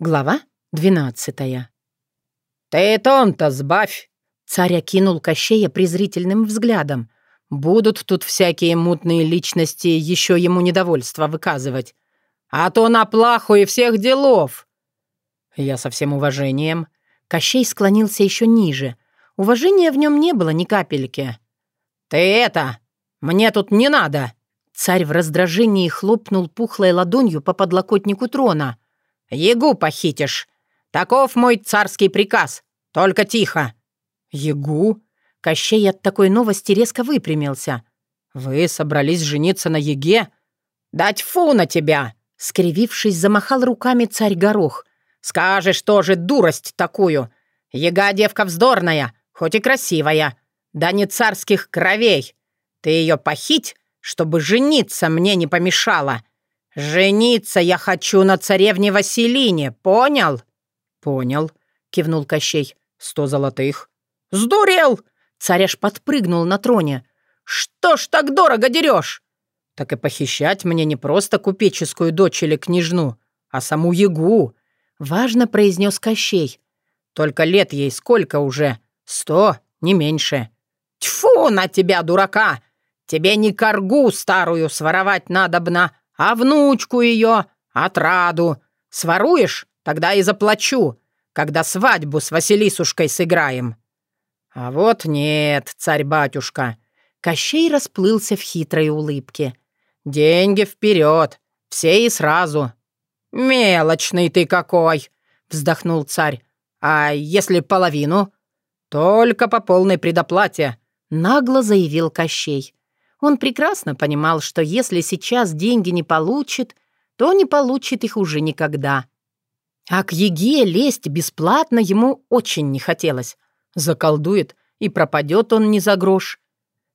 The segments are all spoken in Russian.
Глава двенадцатая. «Ты тон-то сбавь!» Царь окинул Кощея презрительным взглядом. Будут тут всякие мутные личности еще ему недовольство выказывать. А то на плаху и всех делов!» Я со всем уважением. Кощей склонился еще ниже. Уважения в нем не было ни капельки. «Ты это! Мне тут не надо!» Царь в раздражении хлопнул пухлой ладонью по подлокотнику трона — Егу похитишь. Таков мой царский приказ. Только тихо». «Егу?» Кощей от такой новости резко выпрямился. «Вы собрались жениться на Еге?» «Дать фу на тебя!» Скривившись, замахал руками царь Горох. «Скажешь тоже дурость такую. Ега девка вздорная, хоть и красивая. Да не царских кровей. Ты ее похить, чтобы жениться мне не помешала. «Жениться я хочу на царевне Василине, понял?» «Понял», — кивнул Кощей. «Сто золотых». «Сдурел!» Царь аж подпрыгнул на троне. «Что ж так дорого дерешь?» «Так и похищать мне не просто купеческую дочь или княжну, а саму Ягу», — важно произнес Кощей. «Только лет ей сколько уже? Сто, не меньше». «Тьфу на тебя, дурака! Тебе не коргу старую своровать надобно, а внучку ее, отраду. Своруешь? Тогда и заплачу, когда свадьбу с Василисушкой сыграем». «А вот нет, царь-батюшка». Кощей расплылся в хитрой улыбке. «Деньги вперед, все и сразу». «Мелочный ты какой!» — вздохнул царь. «А если половину?» «Только по полной предоплате», — нагло заявил Кощей. Он прекрасно понимал, что если сейчас деньги не получит, то не получит их уже никогда. А к Еге лезть бесплатно ему очень не хотелось. Заколдует, и пропадет он не за грош.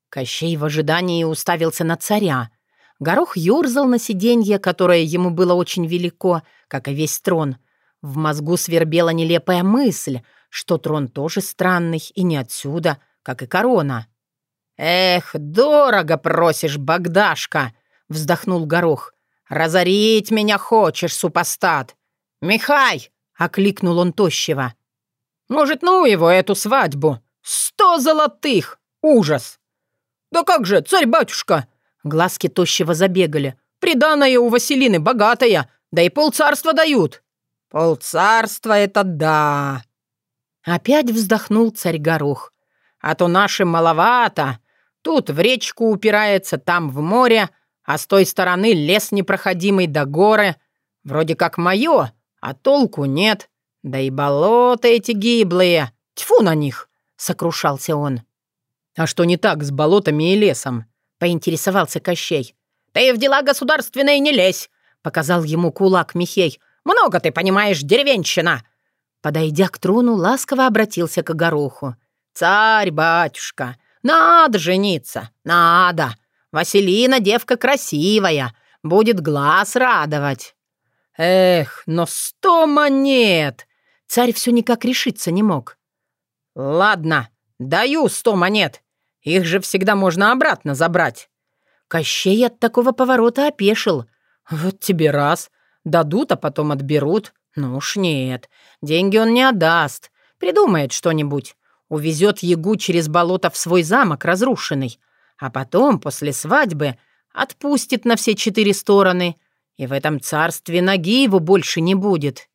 Кощей в ожидании уставился на царя. Горох ерзал на сиденье, которое ему было очень велико, как и весь трон. В мозгу свербела нелепая мысль, что трон тоже странный и не отсюда, как и корона. «Эх, дорого просишь, Богдашка!» — вздохнул Горох. «Разорить меня хочешь, супостат!» «Михай!» — окликнул он тощего. «Может, ну его, эту свадьбу? Сто золотых! Ужас!» «Да как же, царь-батюшка!» Глазки тощего забегали. «Приданное у Василины богатая, да и полцарства дают!» «Полцарства — это да!» Опять вздохнул царь Горох. «А то нашим маловато. Тут в речку упирается, там в море, а с той стороны лес непроходимый до горы. Вроде как мое, а толку нет. Да и болота эти гиблые. Тьфу на них!» — сокрушался он. «А что не так с болотами и лесом?» — поинтересовался Кощей. «Ты в дела государственные не лезь!» — показал ему кулак Михей. «Много ты понимаешь, деревенщина!» Подойдя к трону, ласково обратился к Гороху. «Царь-батюшка, надо жениться, надо. Василина девка красивая, будет глаз радовать. Эх, но сто монет! Царь все никак решиться не мог. Ладно, даю сто монет. Их же всегда можно обратно забрать. Кощей от такого поворота опешил. Вот тебе раз. Дадут, а потом отберут. Ну уж нет, деньги он не отдаст. Придумает что-нибудь увезет Ягу через болото в свой замок разрушенный, а потом, после свадьбы, отпустит на все четыре стороны, и в этом царстве ноги его больше не будет.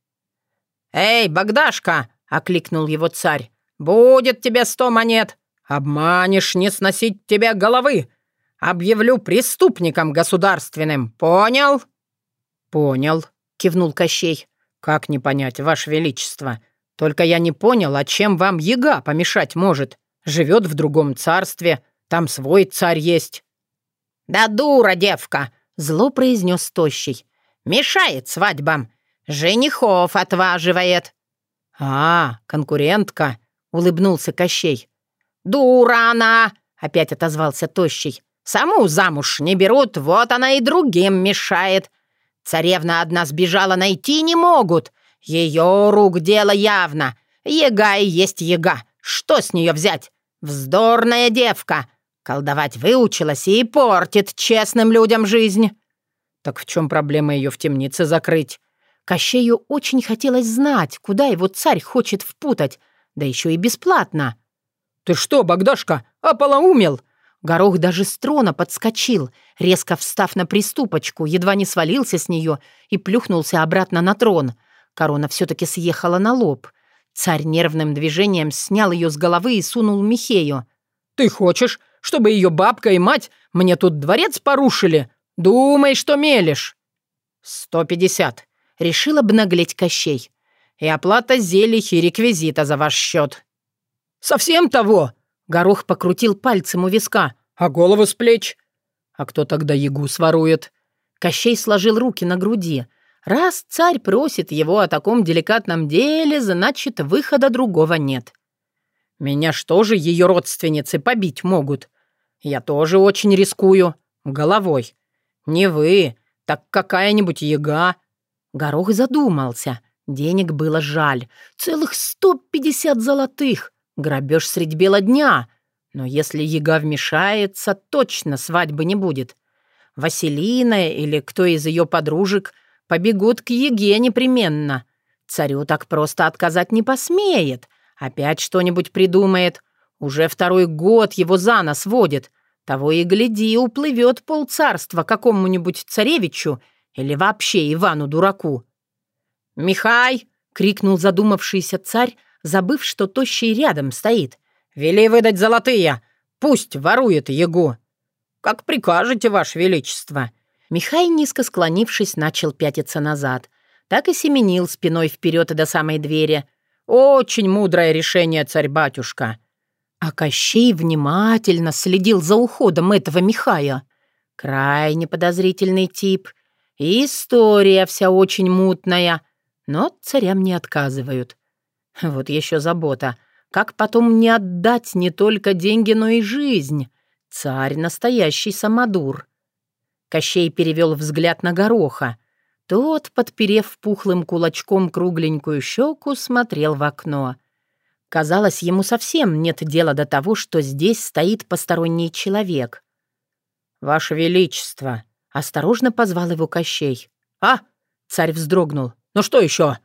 «Эй, Богдашка!» — окликнул его царь. «Будет тебе сто монет! Обманешь, не сносить тебе головы! Объявлю преступником государственным, понял?» «Понял», — кивнул Кощей. «Как не понять, Ваше Величество? Только я не понял, а чем вам яга помешать может? Живет в другом царстве, там свой царь есть». «Да дура девка!» — зло произнес Тощий. «Мешает свадьбам, женихов отваживает». «А, конкурентка!» — улыбнулся Кощей. «Дура она!» — опять отозвался Тощий. «Саму замуж не берут, вот она и другим мешает. Царевна одна сбежала, найти не могут. Ее рук дело явно. Ега и есть ега. Что с нее взять? Вздорная девка. Колдовать выучилась и портит честным людям жизнь. Так в чем проблема ее в темнице закрыть? Кощею очень хотелось знать, куда его царь хочет впутать, да еще и бесплатно. «Ты что, Богдашка, ополоумел?» Горох даже с трона подскочил, резко встав на приступочку, едва не свалился с нее и плюхнулся обратно на трон. Корона все-таки съехала на лоб. Царь нервным движением снял ее с головы и сунул Михею. «Ты хочешь, чтобы ее бабка и мать мне тут дворец порушили? Думай, что мелешь!» «Сто пятьдесят», — решил обнаглеть Кощей. «И оплата зелий и реквизита за ваш счет». «Совсем того?» Горох покрутил пальцем у виска. «А голову с плеч?» «А кто тогда ягу сворует?» Кощей сложил руки на груди. «Раз царь просит его о таком деликатном деле, значит, выхода другого нет». «Меня что же ее родственницы побить могут? Я тоже очень рискую. Головой. Не вы, так какая-нибудь яга». Горох задумался. Денег было жаль. Целых сто пятьдесят золотых. Грабеж средь бела дня. Но если яга вмешается, точно свадьбы не будет. Василина или кто из ее подружек побегут к яге непременно. Царю так просто отказать не посмеет. Опять что-нибудь придумает. Уже второй год его за нос водит. Того и гляди, уплывет полцарства какому-нибудь царевичу или вообще Ивану-дураку. «Михай!» — крикнул задумавшийся царь, забыв, что тощий рядом стоит. «Вели выдать золотые! Пусть ворует его!» «Как прикажете, Ваше Величество!» Михай, низко склонившись, начал пятиться назад. Так и семенил спиной вперед до самой двери. «Очень мудрое решение, царь-батюшка!» А Кощей внимательно следил за уходом этого Михая. Крайне подозрительный тип. И история вся очень мутная. Но царям не отказывают. Вот еще забота. Как потом не отдать не только деньги, но и жизнь? Царь — настоящий самодур. Кощей перевел взгляд на гороха. Тот, подперев пухлым кулачком кругленькую щеку, смотрел в окно. Казалось, ему совсем нет дела до того, что здесь стоит посторонний человек. «Ваше Величество!» — осторожно позвал его Кощей. «А!» — царь вздрогнул. «Ну что еще?»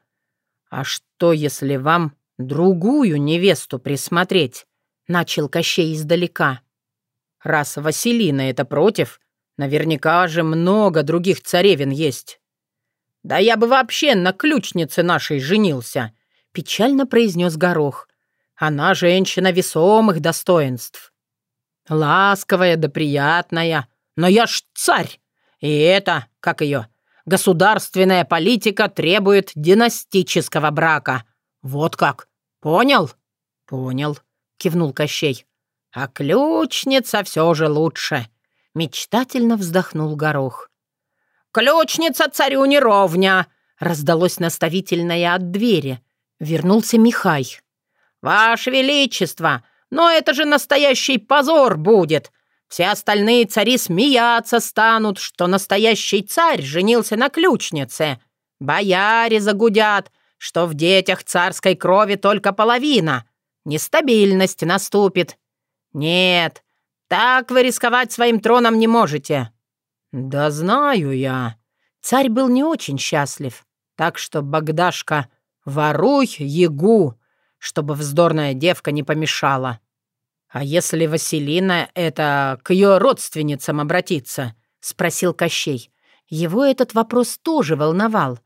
«А что, если вам другую невесту присмотреть?» — начал Кощей издалека. «Раз Василина это против, наверняка же много других царевин есть». «Да я бы вообще на ключнице нашей женился», — печально произнес Горох. «Она женщина весомых достоинств. Ласковая да приятная, но я ж царь. И это, как ее, Государственная политика требует династического брака. Вот как. Понял? Понял, кивнул Кощей. А ключница все же лучше. Мечтательно вздохнул Горох. «Ключница царю не ровня!» раздалось наставительное от двери. Вернулся Михай. «Ваше Величество, но это же настоящий позор будет! Все остальные цари смеяться станут, что настоящий царь женился на ключнице. Бояре загудят, что в детях царской крови только половина. Нестабильность наступит. Нет, так вы рисковать своим троном не можете». «Да знаю я». Царь был не очень счастлив, так что, Богдашка, воруй ягу, чтобы вздорная девка не помешала. «А если Василина это к ее родственницам обратиться?» — спросил Кощей. Его этот вопрос тоже волновал.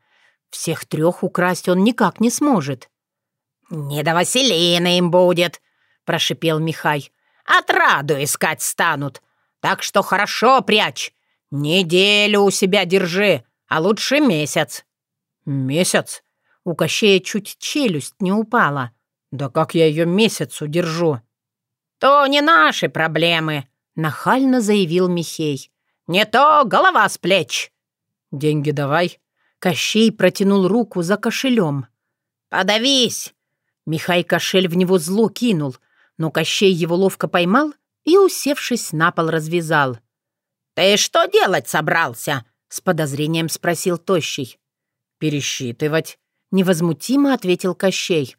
Всех трех украсть он никак не сможет. «Не до Василины им будет», — прошипел Михай. «Отраду искать станут. Так что хорошо прячь. Неделю у себя держи, а лучше месяц». «Месяц?» У Кощея чуть челюсть не упала. «Да как я ее месяц удержу?» «То не наши проблемы», — нахально заявил Михей. «Не то голова с плеч». «Деньги давай». Кощей протянул руку за кошелем. «Подавись!» Михай кошель в него зло кинул, но Кощей его ловко поймал и, усевшись на пол, развязал. «Ты что делать собрался?» — с подозрением спросил Тощий. «Пересчитывать», — невозмутимо ответил Кощей.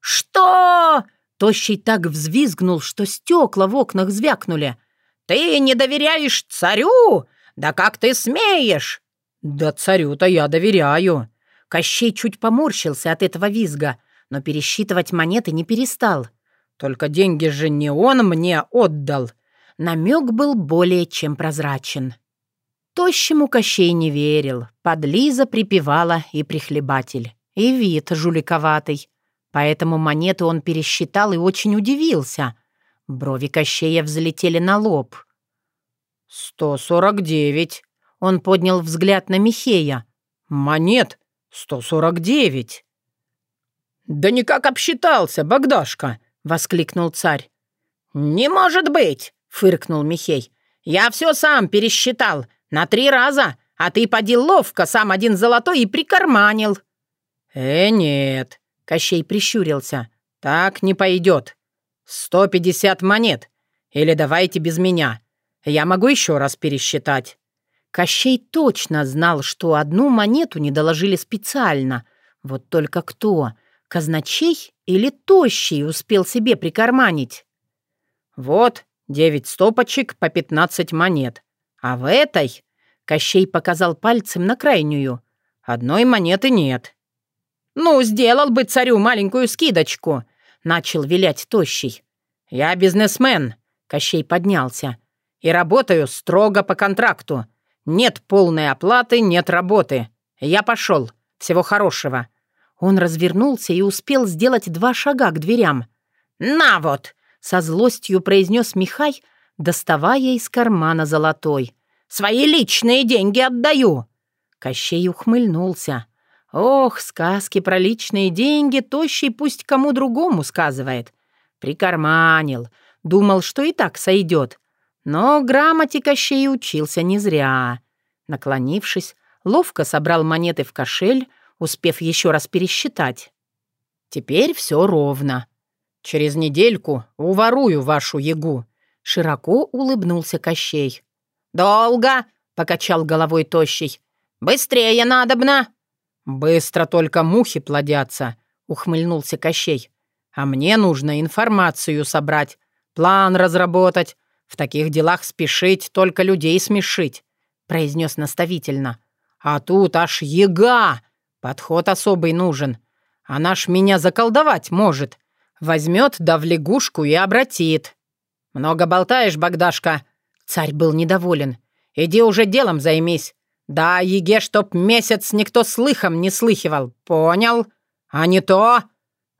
«Что?» Тощий так взвизгнул, что стекла в окнах звякнули. «Ты не доверяешь царю? Да как ты смеешь?» «Да царю-то я доверяю». Кощей чуть поморщился от этого визга, но пересчитывать монеты не перестал. «Только деньги же не он мне отдал!» Намек был более чем прозрачен. Тощему Кощей не верил. Подлиза припевала и прихлебатель. И вид жуликоватый. Поэтому монету он пересчитал и очень удивился. Брови Кощея взлетели на лоб. «Сто сорок девять». Он поднял взгляд на Михея. «Монет сто сорок девять». «Да никак обсчитался, Богдашка!» — воскликнул царь. «Не может быть!» — фыркнул Михей. «Я все сам пересчитал. На три раза, а ты поди ловко сам один золотой и прикарманил». «Э, нет», — Кощей прищурился, — «так не пойдет. Сто пятьдесят монет. Или давайте без меня. Я могу еще раз пересчитать». Кощей точно знал, что одну монету не доложили специально. Вот только кто? Казначей или Тощий успел себе прикарманить? «Вот, девять стопочек по пятнадцать монет. А в этой...» — Кощей показал пальцем на крайнюю. «Одной монеты нет». «Ну, сделал бы царю маленькую скидочку», — начал вилять Тощий. «Я бизнесмен», — Кощей поднялся. «И работаю строго по контракту. Нет полной оплаты, нет работы. Я пошел. Всего хорошего». Он развернулся и успел сделать два шага к дверям. «На вот!» — со злостью произнес Михай, доставая из кармана золотой. Свои личные деньги отдаю!» Кощей ухмыльнулся. «Ох, сказки про личные деньги тощий пусть кому другому сказывает. Прикарманил. Думал, что и так сойдет. Но грамоте Кощей учился не зря. Наклонившись, ловко собрал монеты в кошель, успев еще раз пересчитать. Теперь все ровно. Через недельку уворую вашу ягу. Широко улыбнулся Кощей. «Долго!» — покачал головой тощий. «Быстрее надобно!» «Быстро только мухи плодятся», — ухмыльнулся Кощей. «А мне нужно информацию собрать, план разработать. В таких делах спешить, только людей смешить», — произнес наставительно. «А тут аж яга! Подход особый нужен. Она ж меня заколдовать может. Возьмет да в лягушку и обратит». «Много болтаешь, Богдашка», Царь был недоволен. «Иди уже делом займись. Да, Еге, чтоб месяц никто слыхом не слыхивал. Понял? А не то...»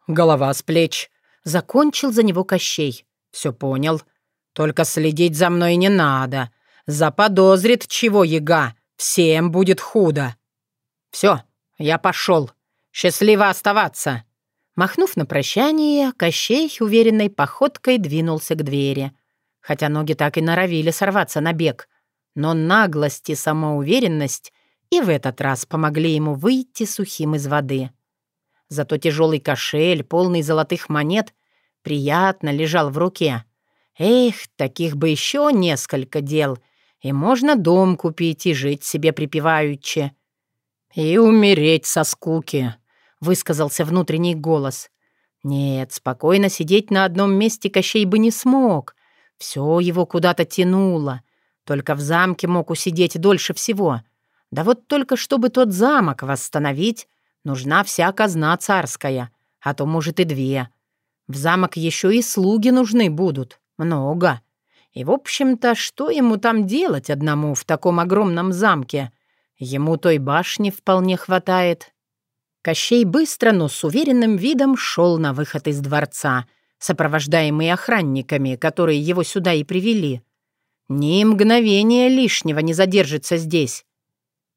Голова с плеч. Закончил за него Кощей. «Все понял. Только следить за мной не надо. Заподозрит чего Ега. Всем будет худо. Все, я пошел. Счастливо оставаться». Махнув на прощание, Кощей уверенной походкой двинулся к двери хотя ноги так и норовили сорваться на бег. Но наглость и самоуверенность и в этот раз помогли ему выйти сухим из воды. Зато тяжелый кошель, полный золотых монет, приятно лежал в руке. Эх, таких бы еще несколько дел, и можно дом купить и жить себе припеваючи. «И умереть со скуки», — высказался внутренний голос. Нет, спокойно сидеть на одном месте Кощей бы не смог. Все его куда-то тянуло. Только в замке мог усидеть дольше всего. Да вот только чтобы тот замок восстановить, нужна вся казна царская, а то, может, и две. В замок еще и слуги нужны будут. Много. И, в общем-то, что ему там делать одному в таком огромном замке? Ему той башни вполне хватает. Кощей быстро, но с уверенным видом шел на выход из дворца — сопровождаемый охранниками, которые его сюда и привели. Ни мгновения лишнего не задержится здесь.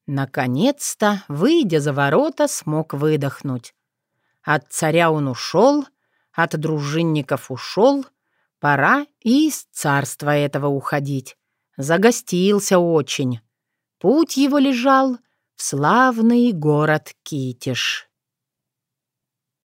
Наконец-то, выйдя за ворота, смог выдохнуть. От царя он ушел, от дружинников ушел, пора и из царства этого уходить. Загостился очень. Путь его лежал в славный город Китиш.